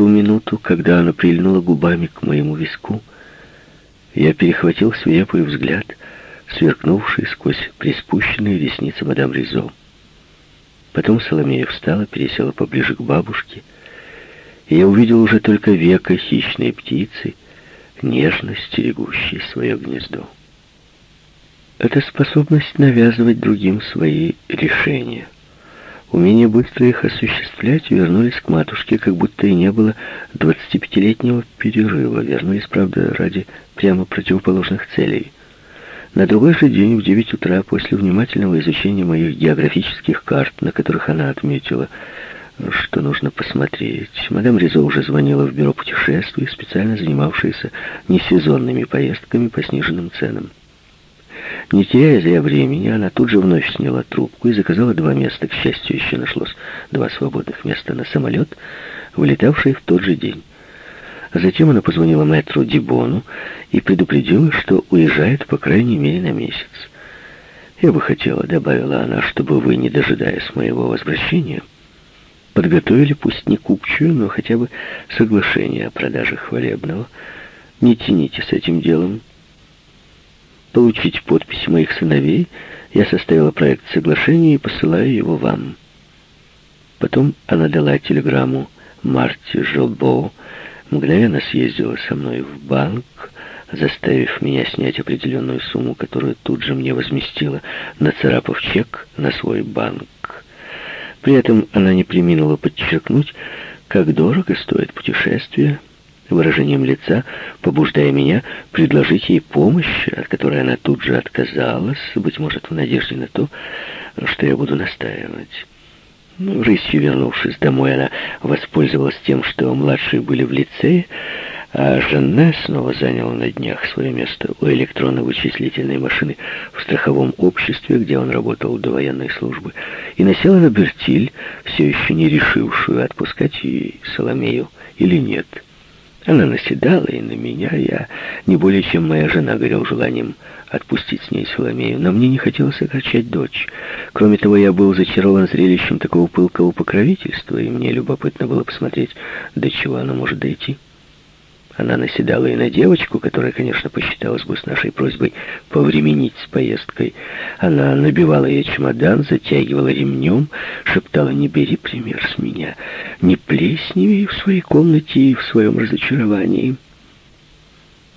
ту минуту, когда она прильнула губами к моему виску, я перехватил свирепый взгляд, сверкнувший сквозь приспущенные ресницы мадам Ризо. Потом Соломея встала, пересела поближе к бабушке, и я увидел уже только века хищной птицы, нежно стерегущей свое гнездо. Это способность навязывать другим свои решения. Умение быстро их осуществлять вернулись к матушке, как будто и не было 25-летнего перерыва. Вернулись, правда, ради прямо противоположных целей. На другой же день в 9 утра, после внимательного изучения моих географических карт, на которых она отметила, что нужно посмотреть, мадам Ризо уже звонила в бюро путешествий, специально занимавшееся несезонными поездками по сниженным ценам. Не теряя зря времени, она тут же вновь сняла трубку и заказала два места. К счастью, еще нашлось два свободных места на самолет, вылетавший в тот же день. Затем она позвонила мэтру Дибону и предупредила, что уезжает по крайней мере на месяц. «Я бы хотела», — добавила она, — «чтобы вы, не дожидаясь моего возвращения, подготовили пусть не купчую, но хотя бы соглашение о продаже хвалебного. Не тяните с этим делом. Получить подписи моих сыновей, я составила проект соглашения и посылаю его вам». Потом она дала телеграмму Марти Жолбоу, мгновенно съездила со мной в банк, заставив меня снять определенную сумму, которую тут же мне возместила, нацарапав чек на свой банк. При этом она не приминула подчеркнуть, как дорого стоит путешествие, выражением лица побуждая меня предложить ей помощь, от которой она тут же отказалась, быть может, в надежде на то, что я буду настаивать. Ну, рысью вернувшись домой, она воспользовалась тем, что младшие были в лицее, а Жанне снова занял на днях свое место у электронно-вычислительной машины в страховом обществе, где он работал до военной службы, и насела на Бертиль, все еще не решившую, отпускать ей Соломею или нет. Она наседала и на меня, я не более чем моя жена горел желанием отпустить с ней Соломею, но мне не хотелось огорчать дочь. Кроме того, я был зачарован зрелищем такого пылкого покровительства, и мне любопытно было посмотреть, до чего оно может дойти. Она наседала и на девочку, которая, конечно, посчиталась бы с нашей просьбой повременить с поездкой. Она набивала ей чемодан, затягивала ремнем, шептала «Не бери пример с меня, не плесневи в своей комнате и в своем разочаровании».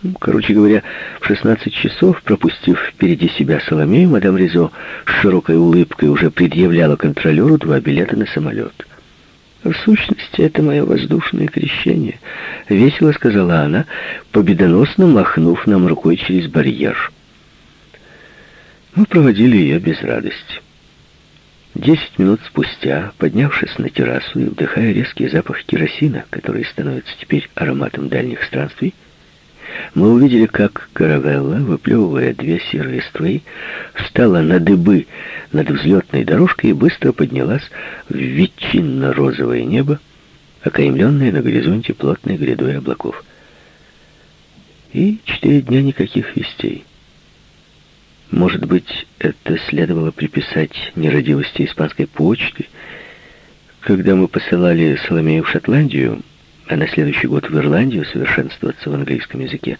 Ну, короче говоря, в 16 часов, пропустив впереди себя Соломею, мадам Ризо с широкой улыбкой уже предъявляла контролеру два билета на самолет. «В сущности, это мое воздушное крещение», — весело сказала она, победоносно махнув нам рукой через барьер. Мы проводили ее без радости. Десять минут спустя, поднявшись на террасу и вдыхая резкий запах керосина, который становится теперь ароматом дальних странствий, мы увидели, как каравелла, выплевывая две серые струи, встала на дыбы над взлетной дорожкой и быстро поднялась в ветчинно-розовое небо, окаймленное на горизонте плотной грядой облаков. И четыре дня никаких вестей. Может быть, это следовало приписать нерадивости испанской почты. Когда мы посылали Соломею в Шотландию, а на следующий год в Ирландию совершенствоваться в английском языке,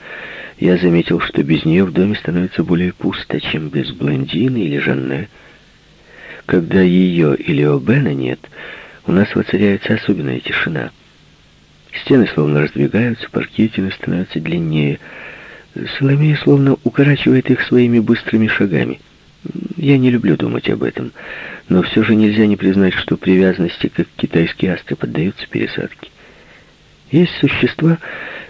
я заметил, что без нее в доме становится более пусто, чем без блондины или Жанне. Когда ее или Обена нет, у нас воцаряется особенная тишина. Стены словно раздвигаются, паркетины становятся длиннее. Соломея словно укорачивает их своими быстрыми шагами. Я не люблю думать об этом, но все же нельзя не признать, что привязанности, как китайские астры, поддаются пересадке. Есть существа,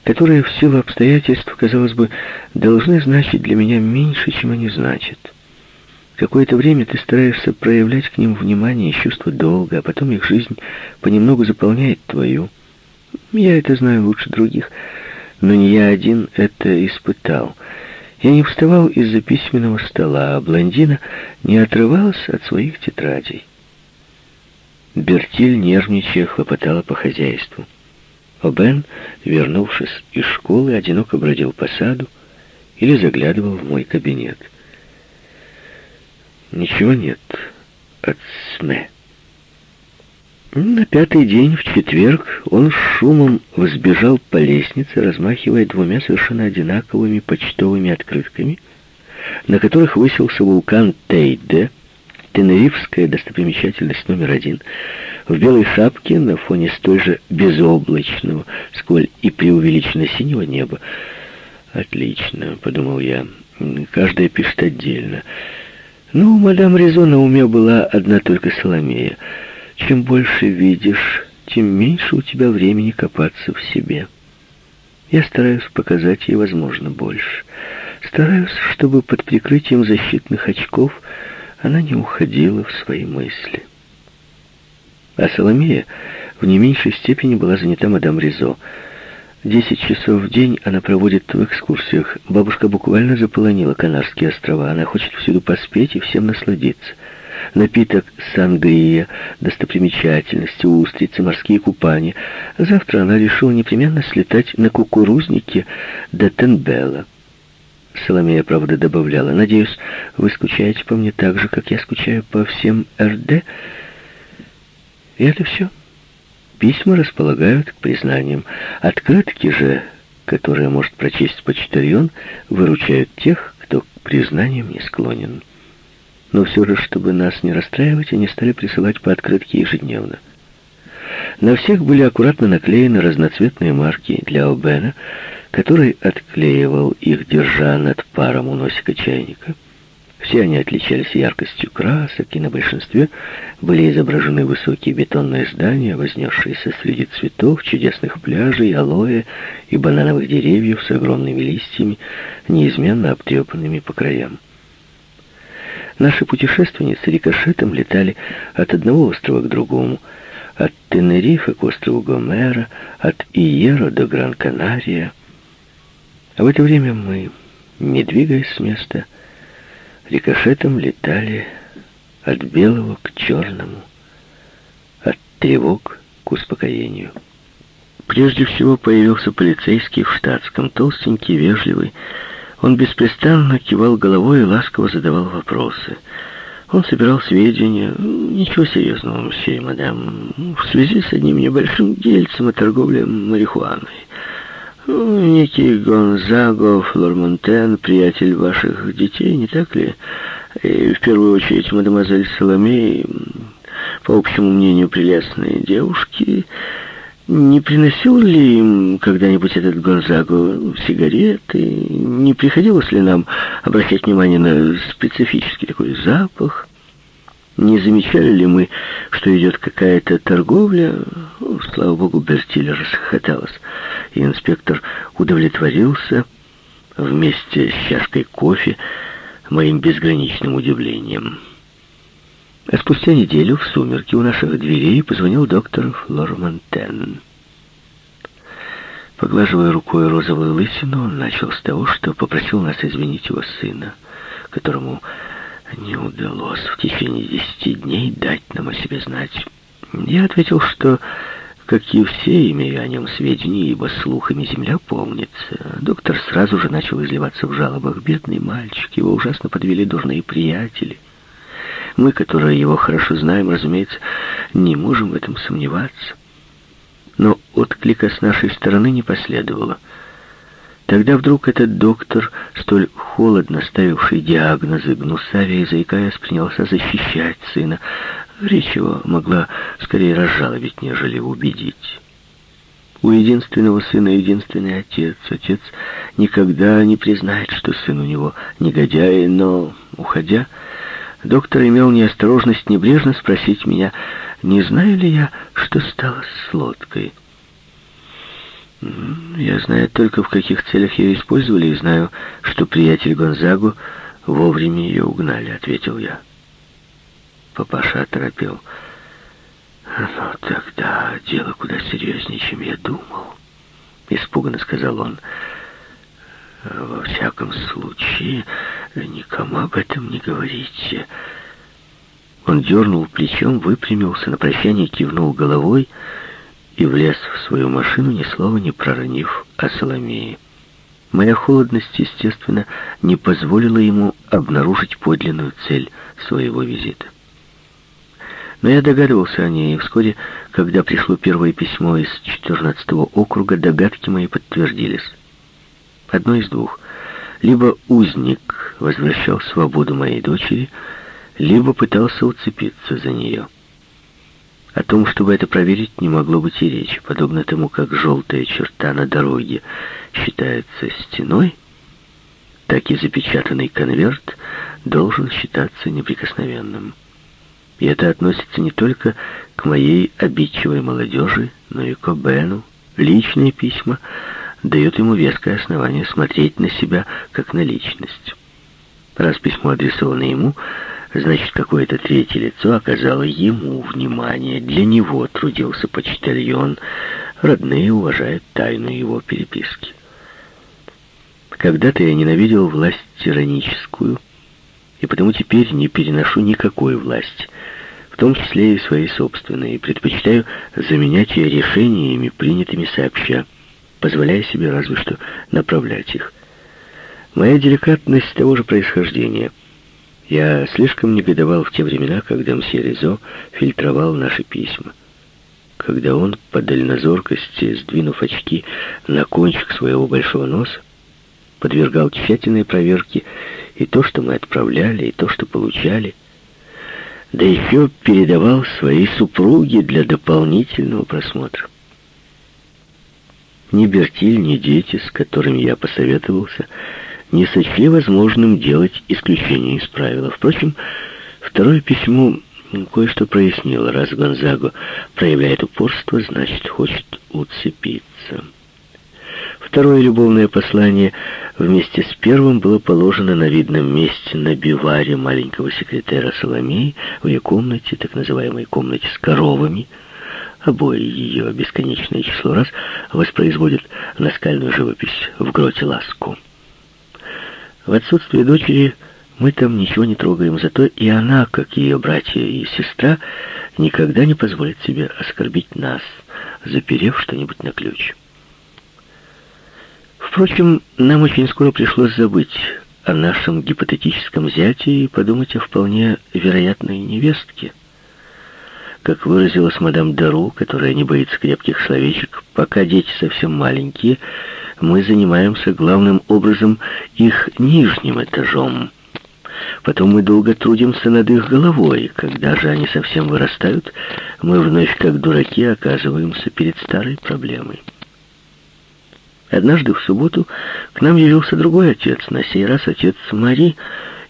которые в силу обстоятельств, казалось бы, должны значить для меня меньше, чем они значат. Какое-то время ты стараешься проявлять к ним внимание и чувство долга, а потом их жизнь понемногу заполняет твою. Я это знаю лучше других, но не я один это испытал. Я не вставал из-за письменного стола, а блондина не отрывалась от своих тетрадей. Бертиль, нервничая, хлопотала по хозяйству. Бен, вернувшись из школы, одиноко бродил по саду или заглядывал в мой кабинет. Ничего нет от СМЭ. На пятый день, в четверг, он с шумом взбежал по лестнице, размахивая двумя совершенно одинаковыми почтовыми открытками, на которых высился вулкан Тейде, тенерифская достопримечательность номер один, в белой шапке на фоне столь же безоблачного, сколь и преувеличенно синего неба. «Отлично», — подумал я, — «каждая пишет отдельно». Ну, мадам Резо на уме была одна только Соломея — чем больше видишь, тем меньше у тебя времени копаться в себе. Я стараюсь показать ей, возможно, больше. Стараюсь, чтобы под прикрытием защитных очков она не уходила в свои мысли. А Соломея в не меньшей степени была занята мадам Ризо. Десять часов в день она проводит в экскурсиях. Бабушка буквально заполонила Канарские острова. Она хочет всюду поспеть и всем насладиться напиток сангрия, достопримечательности, устрицы, морские купания. Завтра она решила непременно слетать на кукурузники до Тенбелла. Соломея, правда, добавляла, «Надеюсь, вы скучаете по мне так же, как я скучаю по всем РД?» И это все. Письма располагают к признаниям. Открытки же, которые может прочесть почтальон, выручают тех, кто к признаниям не склонен. Но все же, чтобы нас не расстраивать, они стали присылать по открытке ежедневно. На всех были аккуратно наклеены разноцветные марки для Обена, который отклеивал их, держа над паром у носика чайника. Все они отличались яркостью красок, и на большинстве были изображены высокие бетонные здания, вознесшиеся среди цветов, чудесных пляжей, алоэ и банановых деревьев с огромными листьями, неизменно обтрепанными по краям. Наши путешественницы рикошетом летали от одного острова к другому, от Тенерифа к острову Гомера, от Иеро до Гран-Канария. А в это время мы, не двигаясь с места, рикошетом летали от белого к черному, от тревог к успокоению. Прежде всего появился полицейский в штатском, толстенький, вежливый, он беспрестанно кивал головой и ласково задавал вопросы. Он собирал сведения, ничего серьезного, мсье мадам, в связи с одним небольшим дельцем о торговле марихуаной. Некий Гонзаго Флормонтен, приятель ваших детей, не так ли? И в первую очередь мадемуазель Соломей, по общему мнению, прелестные девушки, не приносил ли им когда-нибудь этот Гонзаго сигареты? Не приходилось ли нам обращать внимание на специфический такой запах? Не замечали ли мы, что идет какая-то торговля? Слава богу, Бертиль расхохоталась, и инспектор удовлетворился вместе с чашкой кофе моим безграничным удивлением. А спустя неделю в сумерки у наших дверей позвонил доктор Флормантен. Поглаживая рукой розовую лысину, он начал с того, что попросил нас извинить его сына, которому не удалось в течение десяти дней дать нам о себе знать. Я ответил, что, как и все, имею о нем сведения, ибо слухами земля помнится. Доктор сразу же начал изливаться в жалобах. Бедный мальчик, его ужасно подвели дурные приятели. Мы, которые его хорошо знаем, разумеется, не можем в этом сомневаться. Но отклика с нашей стороны не последовало. Тогда вдруг этот доктор, столь холодно ставивший диагнозы, гнусавя и заикаясь, принялся защищать сына. Речь его могла скорее разжалобить, нежели убедить. У единственного сына единственный отец. Отец никогда не признает, что сын у него негодяй, но, уходя, доктор имел неосторожность небрежно спросить меня, не знаю ли я, что стало с лодкой. Я знаю только, в каких целях ее использовали, и знаю, что приятель Гонзагу вовремя ее угнали, ответил я. Папаша оторопел. «Ну, тогда дело куда серьезнее, чем я думал», — испуганно сказал он. Во всяком случае, никому об этом не говорите. Он дернул плечом, выпрямился, на прощание кивнул головой и влез в свою машину, ни слова не проронив о Соломее. Моя холодность, естественно, не позволила ему обнаружить подлинную цель своего визита. Но я догадывался о ней, и вскоре, когда пришло первое письмо из 14-го округа, догадки мои подтвердились. Одно из двух. Либо узник возвращал свободу моей дочери, либо пытался уцепиться за нее. О том, чтобы это проверить, не могло быть и речи. Подобно тому, как желтая черта на дороге считается стеной, так и запечатанный конверт должен считаться неприкосновенным. И это относится не только к моей обидчивой молодежи, но и к Бену. Личные письма дают ему веское основание смотреть на себя как на личность. Раз письмо адресовано ему, значит, какое-то третье лицо оказало ему внимание. Для него трудился почтальон. Родные уважают тайну его переписки. Когда-то я ненавидел власть тираническую, и потому теперь не переношу никакой власти, в том числе и своей собственной, и предпочитаю заменять ее решениями, принятыми сообща, позволяя себе разве что направлять их. Моя деликатность того же происхождения. Я слишком негодовал в те времена, когда мсье Резо фильтровал наши письма. Когда он, по дальнозоркости, сдвинув очки на кончик своего большого носа, подвергал тщательной проверке и то, что мы отправляли, и то, что получали, да еще передавал своей супруге для дополнительного просмотра. Ни Бертиль, ни дети, с которыми я посоветовался, не сочли возможным делать исключение из правила. Впрочем, второе письмо кое-что прояснило. Раз Гонзаго проявляет упорство, значит, хочет уцепиться. Второе любовное послание вместе с первым было положено на видном месте на биваре маленького секретаря Соломеи в ее комнате, так называемой комнате с коровами. Обои ее бесконечное число раз воспроизводят наскальную живопись в гроте ласку. В отсутствие дочери мы там ничего не трогаем, зато и она, как ее братья и сестра, никогда не позволит себе оскорбить нас, заперев что-нибудь на ключ. Впрочем, нам очень скоро пришлось забыть о нашем гипотетическом зяте и подумать о вполне вероятной невестке. Как выразилась мадам Дару, которая не боится крепких словечек, пока дети совсем маленькие, мы занимаемся главным образом их нижним этажом. Потом мы долго трудимся над их головой. Когда же они совсем вырастают, мы вновь, как дураки, оказываемся перед старой проблемой. Однажды в субботу к нам явился другой отец, на сей раз отец Мари,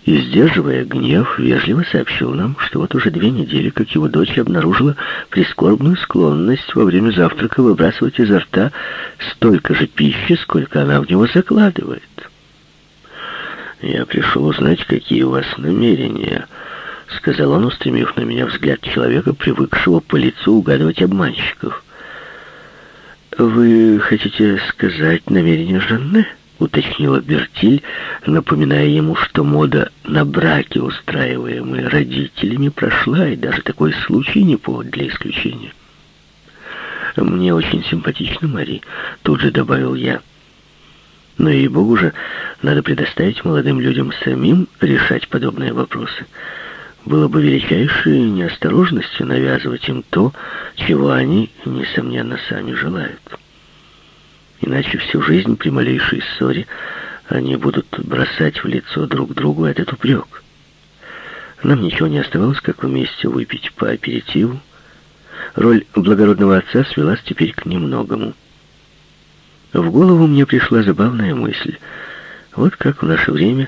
и, сдерживая гнев, вежливо сообщил нам, что вот уже две недели, как его дочь обнаружила прискорбную склонность во время завтрака выбрасывать изо рта столько же пищи, сколько она в него закладывает. «Я пришел узнать, какие у вас намерения», — сказал он, устремив на меня взгляд человека, привыкшего по лицу угадывать обманщиков. «Вы хотите сказать намерение Жанны?» — уточнила Бертиль, напоминая ему, что мода на браки, устраиваемые родителями, прошла, и даже такой случай не повод для исключения. «Мне очень симпатично, Мари», — тут же добавил я. «Но, ей-богу же, надо предоставить молодым людям самим решать подобные вопросы» было бы величайшей неосторожностью навязывать им то, чего они, несомненно, сами желают. Иначе всю жизнь при малейшей ссоре они будут бросать в лицо друг другу этот упрек. Нам ничего не оставалось, как вместе выпить по аперитиву. Роль благородного отца свелась теперь к немногому. В голову мне пришла забавная мысль. Вот как в наше время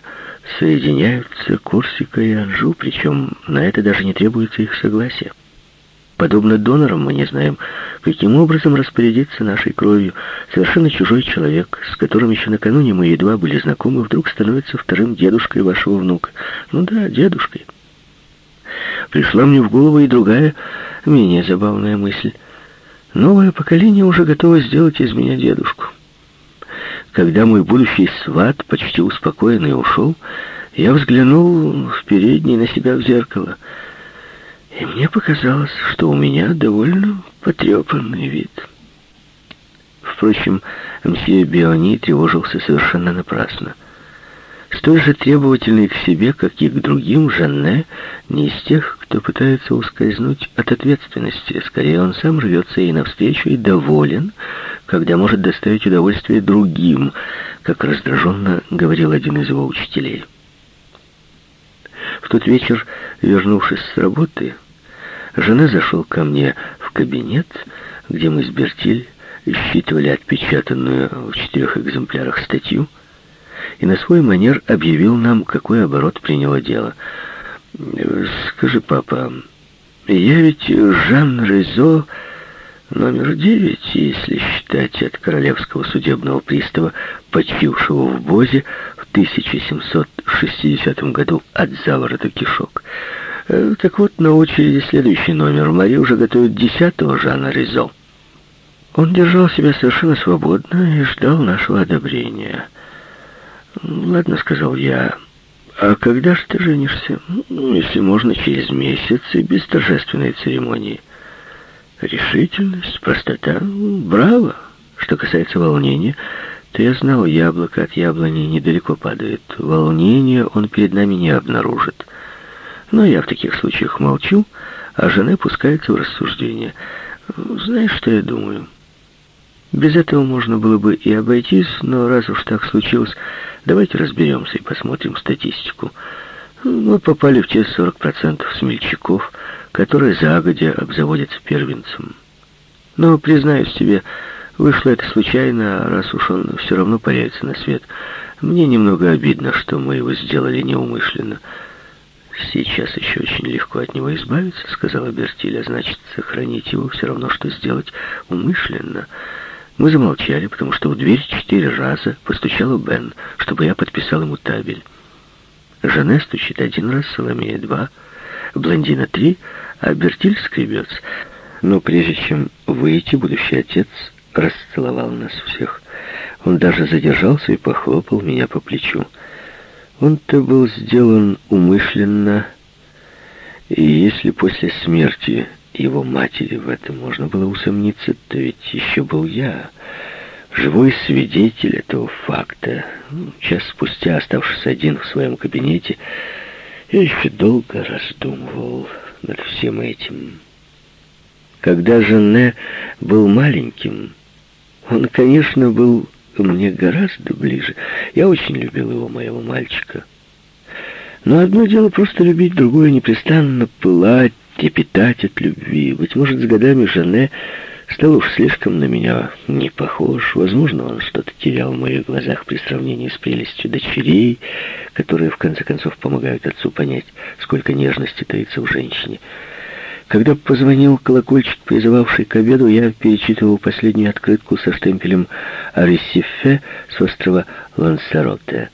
соединяются Корсика и Анжу, причем на это даже не требуется их согласия. Подобно донорам мы не знаем, каким образом распорядиться нашей кровью. Совершенно чужой человек, с которым еще накануне мы едва были знакомы, вдруг становится вторым дедушкой вашего внука. Ну да, дедушкой. Пришла мне в голову и другая, менее забавная мысль. Новое поколение уже готово сделать из меня дедушку. Когда мой будущий сват почти успокоенный ушел, я взглянул в передний на себя в зеркало. И мне показалось, что у меня довольно потрепанный вид. Впрочем, мсье Биони тревожился совершенно напрасно. Столь же требовательный к себе, как и к другим, Жанне не из тех, кто пытается ускользнуть от ответственности. Скорее, он сам рвется ей навстречу и доволен, когда может доставить удовольствие другим, как раздраженно говорил один из его учителей. В тот вечер, вернувшись с работы, жена зашел ко мне в кабинет, где мы с Бертиль считывали отпечатанную в четырех экземплярах статью, и на свой манер объявил нам, какой оборот приняло дело. «Скажи, папа, я ведь Жан Резо номер девять, если считать от королевского судебного пристава, почившего в Бозе в 1760 году от заворота кишок. Э, так вот, на очереди следующий номер. Мари уже готовит десятого Жана Резо. Он держал себя совершенно свободно и ждал нашего одобрения. «Ладно», — сказал я, — «а когда же ты женишься?» «Ну, если можно, через месяц и без торжественной церемонии». Решительность, простота, браво. Что касается волнения, то я знал, яблоко от яблони недалеко падает. Волнение он перед нами не обнаружит. Но я в таких случаях молчу, а жена пускается в рассуждение. Знаешь, что я думаю? Без этого можно было бы и обойтись, но раз уж так случилось, давайте разберемся и посмотрим статистику. Мы попали в те 40% смельчаков, которые загодя обзаводятся первенцем. Но, признаюсь тебе, вышло это случайно, а раз уж он все равно появится на свет, мне немного обидно, что мы его сделали неумышленно. «Сейчас еще очень легко от него избавиться», — сказала Бертиль, «а значит, сохранить его все равно, что сделать умышленно». Мы замолчали, потому что в дверь четыре раза постучала Бен, чтобы я подписал ему табель. Жанне стучит один раз, Соломея два, блондина три, а Бертиль скребется. Но прежде чем выйти, будущий отец расцеловал нас всех. Он даже задержался и похлопал меня по плечу. Он-то был сделан умышленно, и если после смерти его матери в этом можно было усомниться, то ведь еще был я, живой свидетель этого факта. Час спустя, оставшись один в своем кабинете, я еще долго раздумывал над всем этим. Когда Жанне был маленьким, он, конечно, был мне гораздо ближе. Я очень любил его, моего мальчика. Но одно дело просто любить, другое непрестанно пылать, трепетать от любви. Быть может, с годами Жанне стал уж слишком на меня не похож. Возможно, он что-то терял в моих глазах при сравнении с прелестью дочерей, которые, в конце концов, помогают отцу понять, сколько нежности таится в женщине. Когда позвонил колокольчик, призывавший к обеду, я перечитывал последнюю открытку со штемпелем «Аресифе» с острова Лансароте.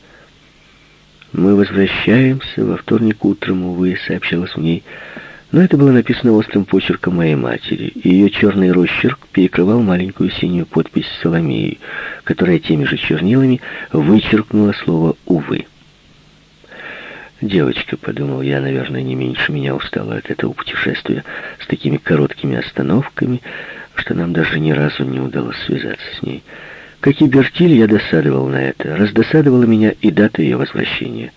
«Мы возвращаемся во вторник утром, увы», — сообщалось в ней, — но это было написано острым почерком моей матери, и ее черный росчерк перекрывал маленькую синюю подпись Соломеи, которая теми же чернилами вычеркнула слово «увы». Девочка, подумал я, наверное, не меньше меня устала от этого путешествия с такими короткими остановками, что нам даже ни разу не удалось связаться с ней. Как и Бертиль, я досадовал на это. Раздосадовала меня и дата ее возвращения.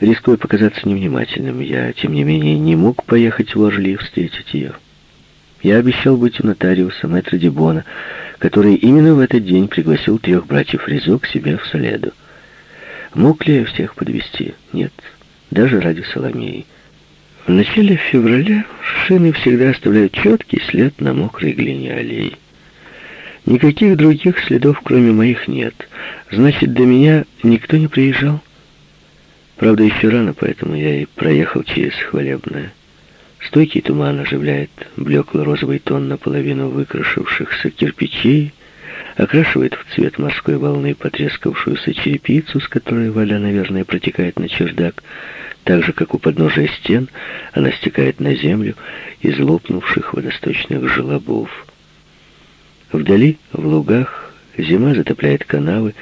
Рискуя показаться невнимательным, я, тем не менее, не мог поехать в Орли встретить ее. Я обещал быть у нотариуса мэтра Дебона, который именно в этот день пригласил трех братьев Ризо к себе в Соледу. Мог ли я всех подвести? Нет, даже ради Соломеи. В начале февраля шины всегда оставляют четкий след на мокрой глине аллеи. Никаких других следов, кроме моих, нет. Значит, до меня никто не приезжал. Правда, еще рано, поэтому я и проехал через хвалебное. Стойкий туман оживляет блекло-розовый тон наполовину выкрашившихся кирпичей, окрашивает в цвет морской волны потрескавшуюся черепицу, с которой вода, наверное, протекает на чердак, так же, как у подножия стен, она стекает на землю из лопнувших водосточных желобов. Вдали, в лугах, Зима затопляет канавы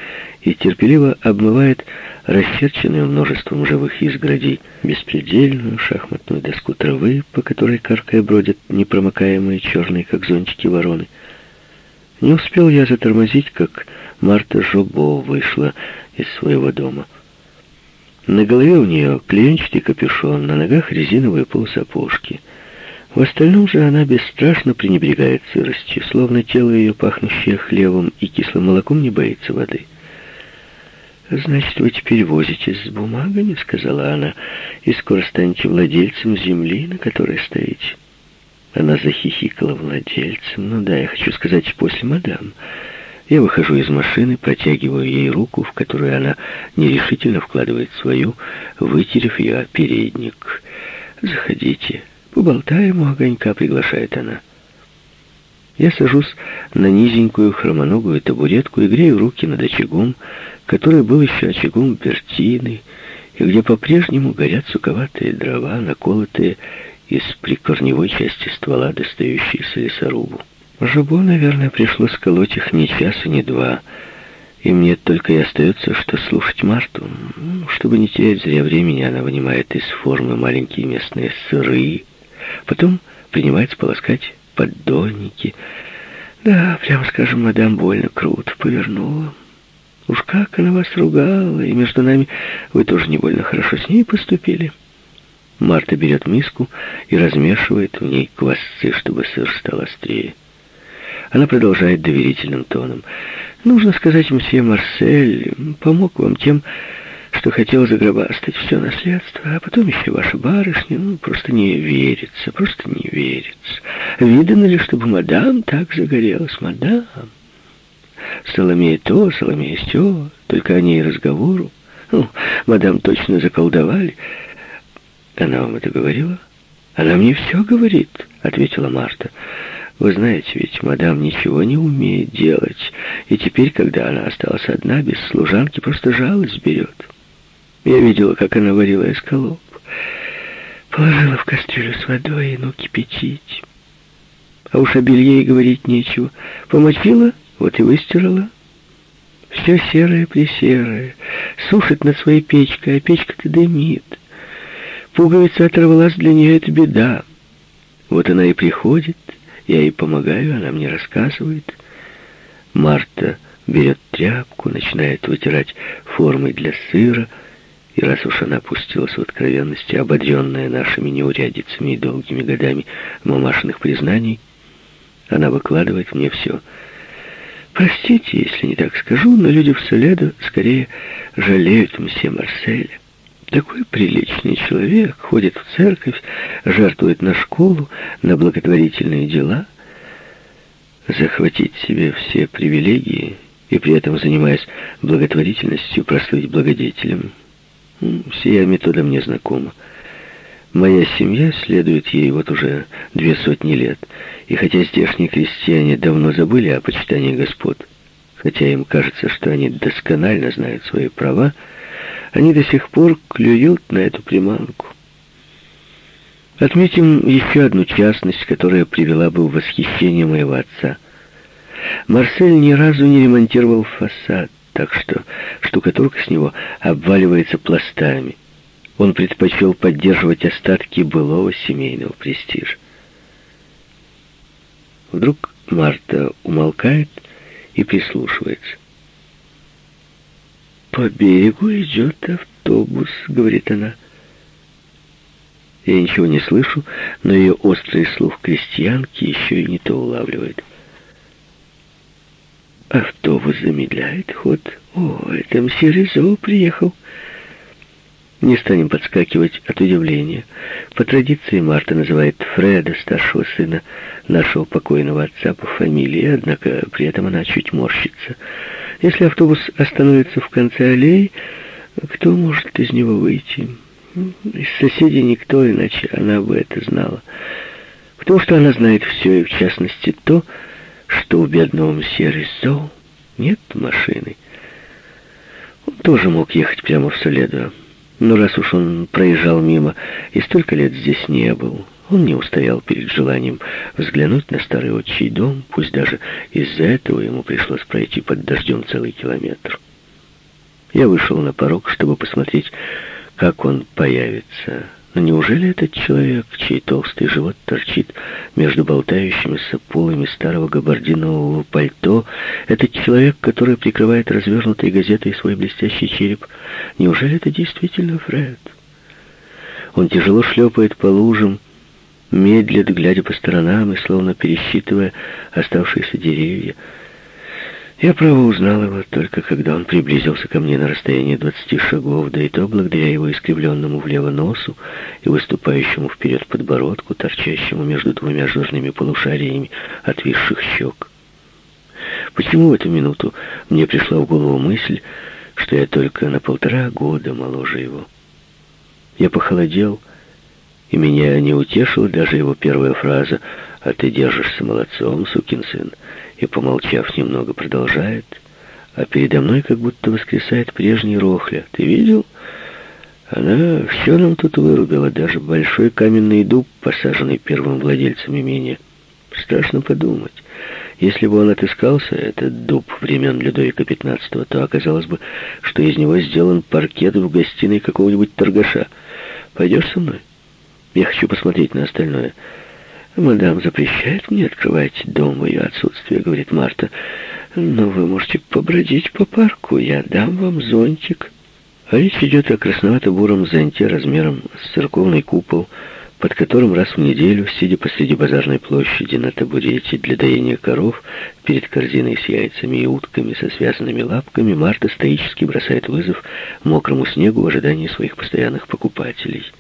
и терпеливо обмывает расчерченную множеством живых изгородей беспредельную шахматную доску травы, по которой каркая бродят непромокаемые черные, как зонтики, вороны. Не успел я затормозить, как Марта Жобо вышла из своего дома. На голове у нее клеенчатый капюшон, на ногах резиновые полусапожки. В остальном же она бесстрашно пренебрегает сыростью, словно тело ее, пахнущее хлебом и кислым молоком, не боится воды. «Значит, вы теперь возитесь с бумагами», — сказала она, — «и скоро станете владельцем земли, на которой стоите». Она захихикала владельцем. «Ну да, я хочу сказать, после мадам». Я выхожу из машины, протягиваю ей руку, в которую она нерешительно вкладывает свою, вытерев ее передник. «Заходите, поболтаем у огонька», — приглашает она. Я сажусь на низенькую хромоногую табуретку и грею руки над очагом, который был еще очагом Бертины, и где по-прежнему горят суковатые дрова, наколотые из прикорневой части ствола, достающиеся лесорубу. Жабо, наверное, пришлось колоть их ни час и ни два, и мне только и остается, что слушать Марту. Ну, чтобы не терять зря времени, она вынимает из формы маленькие местные сыры, потом принимается полоскать поддонники. Да, прямо скажем, мадам больно круто повернула. Уж как она вас ругала, и между нами вы тоже не больно хорошо с ней поступили. Марта берет миску и размешивает в ней квасцы, чтобы сыр стал острее. Она продолжает доверительным тоном. «Нужно сказать, мсье Марсель помог вам тем, что хотел загробастать все наследство, а потом еще ваша барышня, ну, просто не верится, просто не верится. Видно ли, чтобы мадам так загорелась, мадам? Соломея то, Соломея все, только о ней разговору. Ну, мадам точно заколдовали. Она вам это говорила? Она мне все говорит, ответила Марта. Вы знаете, ведь мадам ничего не умеет делать, и теперь, когда она осталась одна, без служанки, просто жалость берет. Я видела, как она варила эскалоп. Положила в кастрюлю с водой и ну кипятить. А уж о белье и говорить нечего. Помочила, вот и выстирала. Все серое-пресерое. Сушит над своей печкой, а печка-то дымит. Пуговица оторвалась для нее, это беда. Вот она и приходит, я ей помогаю, она мне рассказывает. Марта берет тряпку, начинает вытирать формы для сыра, и раз уж она опустилась в откровенности, ободренная нашими неурядицами и долгими годами мамашиных признаний, она выкладывает мне все. Простите, если не так скажу, но люди в Соледо скорее жалеют мсье Марселя. Такой приличный человек ходит в церковь, жертвует на школу, на благотворительные дела. Захватить себе все привилегии и при этом, занимаясь благотворительностью, прослыть благодетелем. Сия метода мне знакома. Моя семья следует ей вот уже две сотни лет, и хотя здешние крестьяне давно забыли о почитании господ, хотя им кажется, что они досконально знают свои права, они до сих пор клюют на эту приманку. Отметим еще одну частность, которая привела бы в восхищение моего отца. Марсель ни разу не ремонтировал фасад, так что штукатурка с него обваливается пластами. Он предпочел поддерживать остатки былого семейного престижа. Вдруг Марта умолкает и прислушивается. «По берегу идет автобус», — говорит она. Я ничего не слышу, но ее острый слух крестьянки еще и не то улавливает. Автобус замедляет ход. О, это мсье Резо приехал. Не станем подскакивать от удивления. По традиции Марта называет Фреда, старшего сына нашего покойного отца, по фамилии, однако при этом она чуть морщится. Если автобус остановится в конце аллеи, кто может из него выйти? Из соседей никто, иначе она бы это знала. Потому что она знает все, и в частности то, что у бедного мсье Ризо нет машины. Он тоже мог ехать прямо в Соледо. Но раз уж он проезжал мимо и столько лет здесь не был, он не устоял перед желанием взглянуть на старый отчий дом, пусть даже из-за этого ему пришлось пройти под дождем целый километр. Я вышел на порог, чтобы посмотреть, как он появится Но неужели этот человек, чей толстый живот торчит между болтающимися полами старого габардинового пальто, этот человек, который прикрывает развернутой газетой свой блестящий череп, неужели это действительно Фред? Он тяжело шлепает по лужам, медлит, глядя по сторонам и словно пересчитывая оставшиеся деревья. Я, право, узнал его только когда он приблизился ко мне на расстояние двадцати шагов, да и то благодаря его искривленному влево носу и выступающему вперед подбородку, торчащему между двумя жирными полушариями отвисших щек. Почему в эту минуту мне пришла в голову мысль, что я только на полтора года моложе его? Я похолодел, и меня не утешила даже его первая фраза «А ты держишься молодцом, сукин сын», и, помолчав немного, продолжает, а передо мной как будто воскресает прежний Рохля. «Ты видел? Она все нам тут вырубила, даже большой каменный дуб, посаженный первым владельцем имения. Страшно подумать». Если бы он отыскался, этот дуб времен Людовика XV, то оказалось бы, что из него сделан паркет в гостиной какого-нибудь торгаша. Пойдешь со мной? Я хочу посмотреть на остальное. Мадам запрещает мне открывать дом в ее отсутствие, говорит Марта. Но вы можете побродить по парку, я дам вам зонтик. А речь идет о красновато-буром зонте размером с церковный купол, под которым раз в неделю, сидя посреди базарной площади на табурете для доения коров, перед корзиной с яйцами и утками со связанными лапками, Марта стоически бросает вызов мокрому снегу в ожидании своих постоянных покупателей.